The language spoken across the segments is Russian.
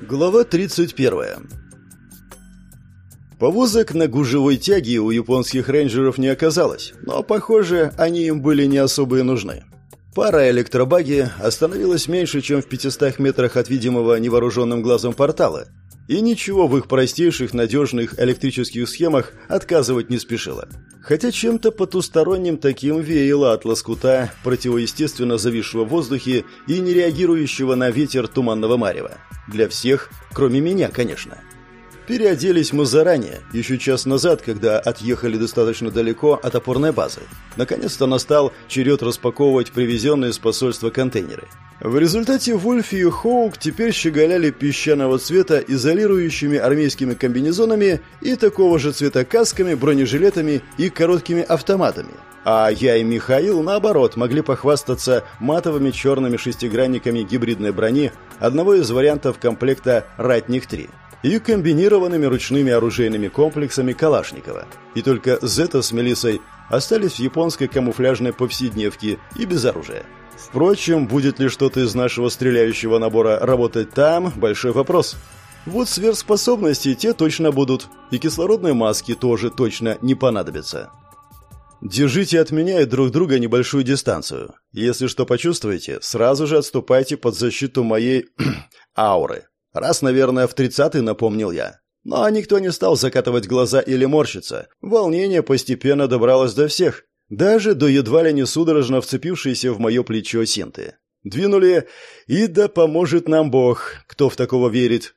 Глава 31. Повозок на гужевой тяге у японских рейнджеров не оказалось, но, похоже, они им были не особо и нужны. Пара электробаги остановилась меньше, чем в 500 метрах от видимого невооруженным глазом портала, и ничего в их простейших надежных электрических схемах отказывать не спешила. Хотя чем-то потусторонним таким веяло от лоскута, противоестественно зависшего в воздухе и не реагирующего на ветер туманного марева. Для всех, кроме меня, конечно. Переоделись мы заранее, еще час назад, когда отъехали достаточно далеко от опорной базы. Наконец-то настал черед распаковывать привезенные с посольства контейнеры. В результате Вольфи и Хоук теперь щеголяли песчаного цвета изолирующими армейскими комбинезонами и такого же цвета касками, бронежилетами и короткими автоматами. А я и Михаил, наоборот, могли похвастаться матовыми черными шестигранниками гибридной брони одного из вариантов комплекта «Ратник-3» и комбинированными ручными оружейными комплексами Калашникова. И только Зета с Мелиссой остались в японской камуфляжной повседневке и без оружия. Впрочем, будет ли что-то из нашего стреляющего набора работать там – большой вопрос. Вот сверхспособности те точно будут, и кислородные маски тоже точно не понадобятся. Держите от меня и друг друга небольшую дистанцию. Если что почувствуете, сразу же отступайте под защиту моей ауры. Раз, наверное, в тридцатый напомнил я. Но никто не стал закатывать глаза или морщиться. Волнение постепенно добралось до всех. Даже до едва ли не судорожно вцепившейся в мое плечо Синты. Двинули, и да поможет нам Бог, кто в такого верит.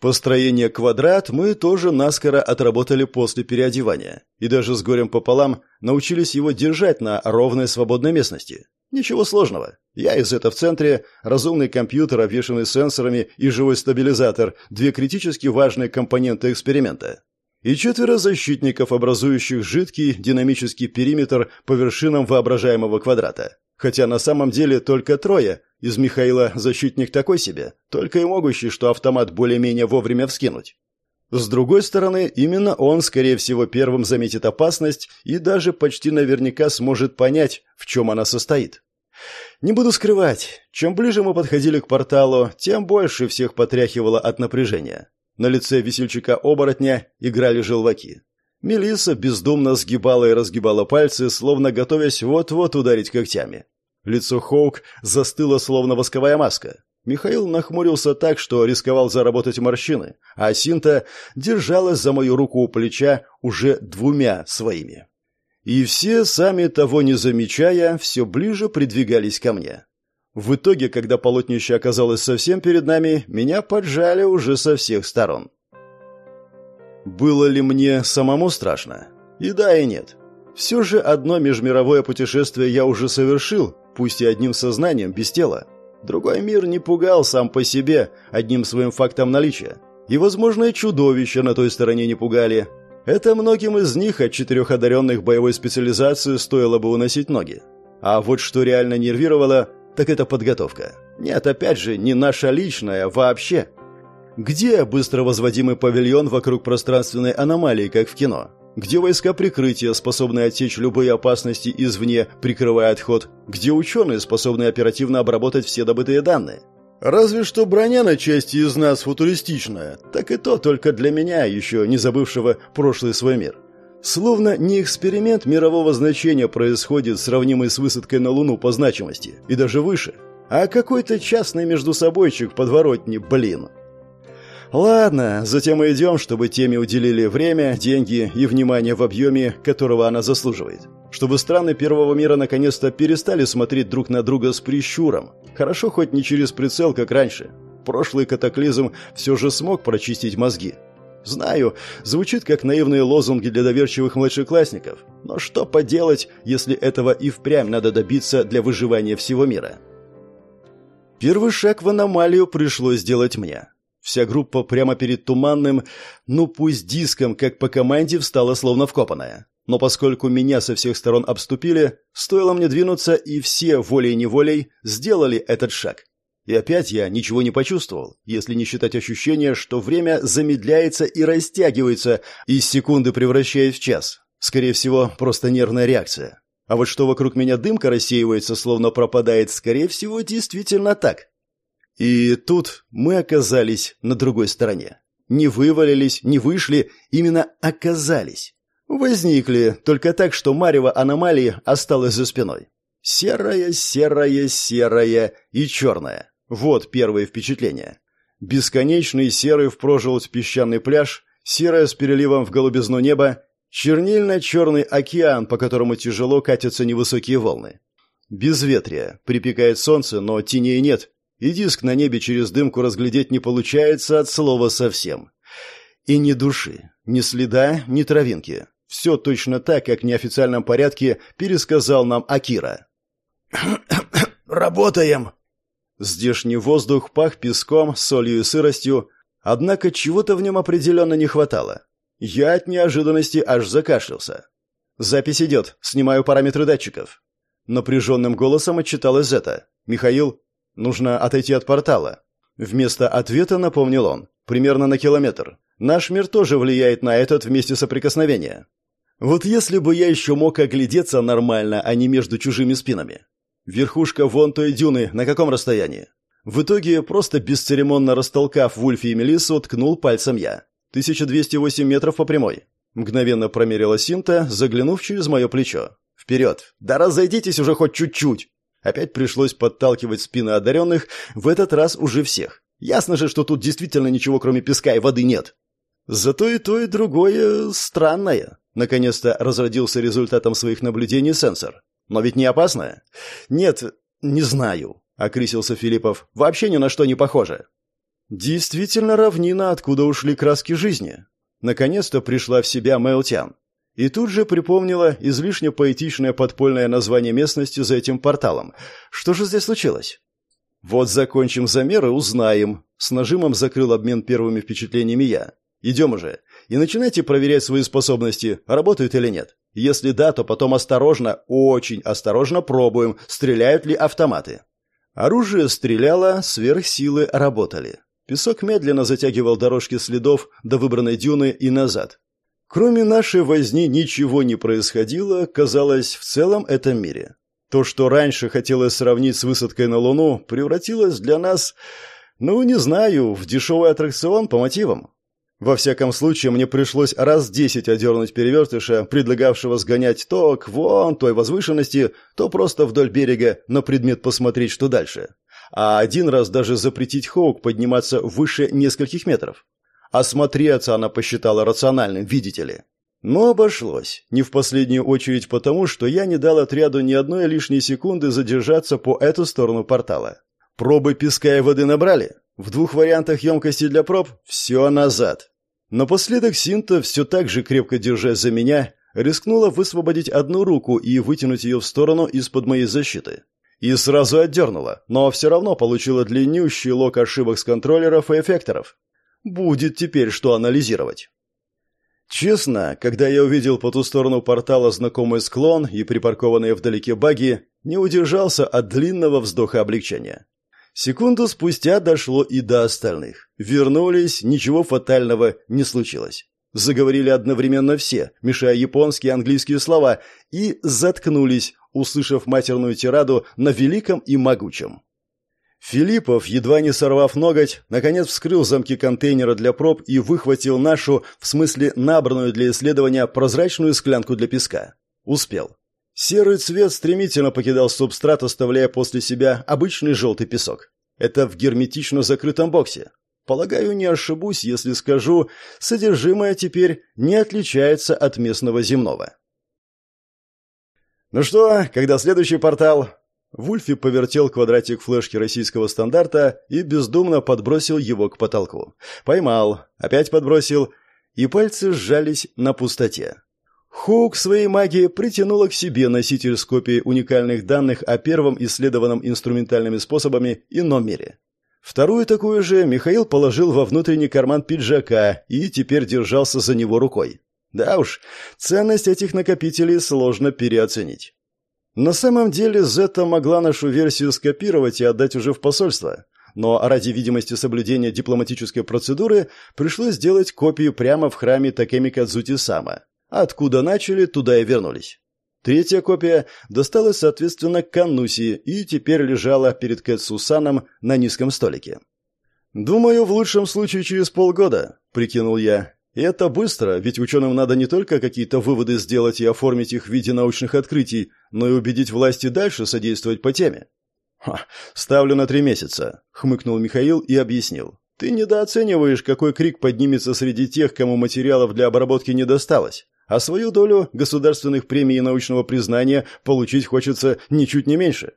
Построение квадрат мы тоже наскоро отработали после переодевания. И даже с горем пополам научились его держать на ровной свободной местности. Ничего сложного. Я из это в центре, разумный компьютер, обвешанный сенсорами и живой стабилизатор, две критически важные компоненты эксперимента и четверо защитников, образующих жидкий динамический периметр по вершинам воображаемого квадрата. Хотя на самом деле только трое. Из Михаила защитник такой себе, только и могущий, что автомат более-менее вовремя вскинуть. С другой стороны, именно он, скорее всего, первым заметит опасность и даже почти наверняка сможет понять, в чем она состоит. Не буду скрывать, чем ближе мы подходили к порталу, тем больше всех потряхивало от напряжения. На лице весельчака-оборотня играли желваки. Мелисса бездумно сгибала и разгибала пальцы, словно готовясь вот-вот ударить когтями. Лицо Хоук застыло, словно восковая маска. Михаил нахмурился так, что рисковал заработать морщины, а Синта держалась за мою руку у плеча уже двумя своими. И все, сами того не замечая, все ближе придвигались ко мне. В итоге, когда полотнище оказалось совсем перед нами, меня поджали уже со всех сторон. Было ли мне самому страшно? И да, и нет. Все же одно межмировое путешествие я уже совершил, пусть и одним сознанием, без тела. Другой мир не пугал сам по себе, одним своим фактом наличия. И, возможно, чудовища на той стороне не пугали. Это многим из них от четырех одаренных боевой специализации стоило бы уносить ноги. А вот что реально нервировало, так это подготовка. Нет, опять же, не наша личная вообще. Где быстро возводимый павильон вокруг пространственной аномалии, как в кино? Где войска прикрытия, способные отсечь любые опасности извне, прикрывая отход? Где ученые, способные оперативно обработать все добытые данные? Разве что броня на части из нас футуристичная, так и то только для меня, еще не забывшего прошлый свой мир. Словно не эксперимент мирового значения происходит, сравнимый с высадкой на Луну по значимости, и даже выше, а какой-то частный междусобойчик подворотни, блин. Ладно, затем мы идем, чтобы теме уделили время, деньги и внимание в объеме, которого она заслуживает. Чтобы страны Первого мира наконец-то перестали смотреть друг на друга с прищуром. Хорошо хоть не через прицел, как раньше. Прошлый катаклизм все же смог прочистить мозги. Знаю, звучит как наивные лозунги для доверчивых младшеклассников, но что поделать, если этого и впрямь надо добиться для выживания всего мира? Первый шаг в аномалию пришлось сделать мне. Вся группа прямо перед туманным, ну пусть диском, как по команде, встала словно вкопанная. Но поскольку меня со всех сторон обступили, стоило мне двинуться, и все волей-неволей сделали этот шаг. И опять я ничего не почувствовал, если не считать ощущения, что время замедляется и растягивается, из секунды превращаясь в час. Скорее всего, просто нервная реакция. А вот что вокруг меня дымка рассеивается, словно пропадает, скорее всего, действительно так. И тут мы оказались на другой стороне. Не вывалились, не вышли, именно оказались. Возникли, только так, что марево аномалии осталось за спиной. Серая, серая, серая и черная. Вот первое впечатление. Бесконечный серый в прожилоть песчаный пляж, серая с переливом в голубизну неба, чернильно-черный океан, по которому тяжело катятся невысокие волны. Безветрие, припекает солнце, но теней нет, и диск на небе через дымку разглядеть не получается от слова совсем. И ни души, ни следа, ни травинки. Все точно так, как в неофициальном порядке пересказал нам Акира. «Работаем!» Здешний воздух пах песком, солью и сыростью, однако чего-то в нем определенно не хватало. Я от неожиданности аж закашлялся. «Запись идет, снимаю параметры датчиков». Напряженным голосом отчиталась Зета. «Михаил, нужно отойти от портала». Вместо ответа напомнил он. «Примерно на километр. Наш мир тоже влияет на этот вместе соприкосновения. Вот если бы я еще мог оглядеться нормально, а не между чужими спинами. Верхушка вон той дюны на каком расстоянии? В итоге, просто бесцеремонно растолкав Вульфи и Мелиссу, ткнул пальцем я. 1208 метров по прямой. Мгновенно промерила Синта, заглянув через мое плечо. «Вперед! Да разойдитесь уже хоть чуть-чуть!» Опять пришлось подталкивать спины одаренных, в этот раз уже всех. Ясно же, что тут действительно ничего кроме песка и воды нет. Зато и то, и другое странное. Наконец-то разродился результатом своих наблюдений сенсор. Но ведь не опасное? Нет, не знаю, окрысился Филиппов. Вообще ни на что не похоже. Действительно равнина, откуда ушли краски жизни. Наконец-то пришла в себя Мэлтян. И тут же припомнила излишне поэтичное подпольное название местности за этим порталом. Что же здесь случилось? Вот закончим замеры, узнаем. С нажимом закрыл обмен первыми впечатлениями я. Идем уже. И начинайте проверять свои способности, работают или нет. Если да, то потом осторожно, очень осторожно пробуем, стреляют ли автоматы. Оружие стреляло, сверхсилы работали. Песок медленно затягивал дорожки следов до выбранной дюны и назад. Кроме нашей возни ничего не происходило, казалось, в целом этом мире. То, что раньше хотелось сравнить с высадкой на Луну, превратилось для нас, ну, не знаю, в дешевый аттракцион по мотивам. Во всяком случае, мне пришлось раз десять одернуть перевертыша, предлагавшего сгонять то к вон той возвышенности, то просто вдоль берега на предмет посмотреть, что дальше. А один раз даже запретить Хоук подниматься выше нескольких метров. Осмотреться она посчитала рациональным, видите ли. Но обошлось. Не в последнюю очередь потому, что я не дал отряду ни одной лишней секунды задержаться по эту сторону портала. Пробы песка и воды набрали? В двух вариантах емкости для проб все назад. Напоследок Синта, все так же крепко держась за меня, рискнула высвободить одну руку и вытянуть ее в сторону из-под моей защиты. И сразу отдернула, но все равно получила длиннющий лог ошибок с контроллеров и эффекторов. Будет теперь что анализировать. Честно, когда я увидел по ту сторону портала знакомый склон и припаркованные вдалеке баги, не удержался от длинного вздоха облегчения. Секунду спустя дошло и до остальных. Вернулись, ничего фатального не случилось. Заговорили одновременно все, мешая японские и английские слова, и заткнулись, услышав матерную тираду на великом и могучем. Филиппов, едва не сорвав ноготь, наконец вскрыл замки контейнера для проб и выхватил нашу, в смысле набранную для исследования, прозрачную склянку для песка. Успел. Серый цвет стремительно покидал субстрат, оставляя после себя обычный желтый песок. Это в герметично закрытом боксе. Полагаю, не ошибусь, если скажу, содержимое теперь не отличается от местного земного. «Ну что, когда следующий портал?» Вульфи повертел квадратик флешки российского стандарта и бездумно подбросил его к потолку. Поймал, опять подбросил, и пальцы сжались на пустоте. Хоук своей магией притянула к себе носитель с копией уникальных данных о первом исследованном инструментальными способами ином мире. Вторую такую же Михаил положил во внутренний карман пиджака и теперь держался за него рукой. Да уж, ценность этих накопителей сложно переоценить. На самом деле Зета могла нашу версию скопировать и отдать уже в посольство, но ради видимости соблюдения дипломатической процедуры пришлось сделать копию прямо в храме Такеми Кадзути Сама. Откуда начали, туда и вернулись. Третья копия досталась, соответственно, Кануси и теперь лежала перед Кэт Сусаном на низком столике. «Думаю, в лучшем случае через полгода», — прикинул я. И это быстро, ведь ученым надо не только какие-то выводы сделать и оформить их в виде научных открытий, но и убедить власти дальше содействовать по теме. «Ха, ставлю на три месяца», — хмыкнул Михаил и объяснил. «Ты недооцениваешь, какой крик поднимется среди тех, кому материалов для обработки не досталось. А свою долю государственных премий и научного признания получить хочется ничуть не меньше.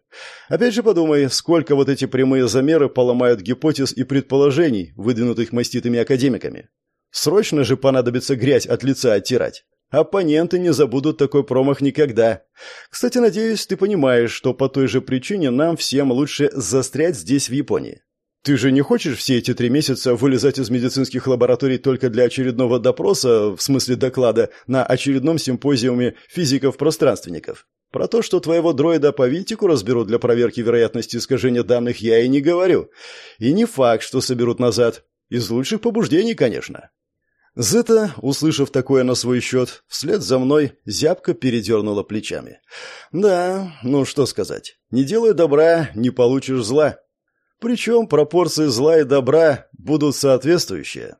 Опять же подумай, сколько вот эти прямые замеры поломают гипотез и предположений, выдвинутых маститыми академиками. Срочно же понадобится грязь от лица оттирать. Оппоненты не забудут такой промах никогда. Кстати, надеюсь, ты понимаешь, что по той же причине нам всем лучше застрять здесь, в Японии. Ты же не хочешь все эти три месяца вылезать из медицинских лабораторий только для очередного допроса, в смысле доклада, на очередном симпозиуме физиков-пространственников? Про то, что твоего дроида по винтику разберут для проверки вероятности искажения данных, я и не говорю. И не факт, что соберут назад. Из лучших побуждений, конечно. Зета, услышав такое на свой счет, вслед за мной зябко передернула плечами. «Да, ну что сказать. Не делай добра, не получишь зла. Причем пропорции зла и добра будут соответствующие.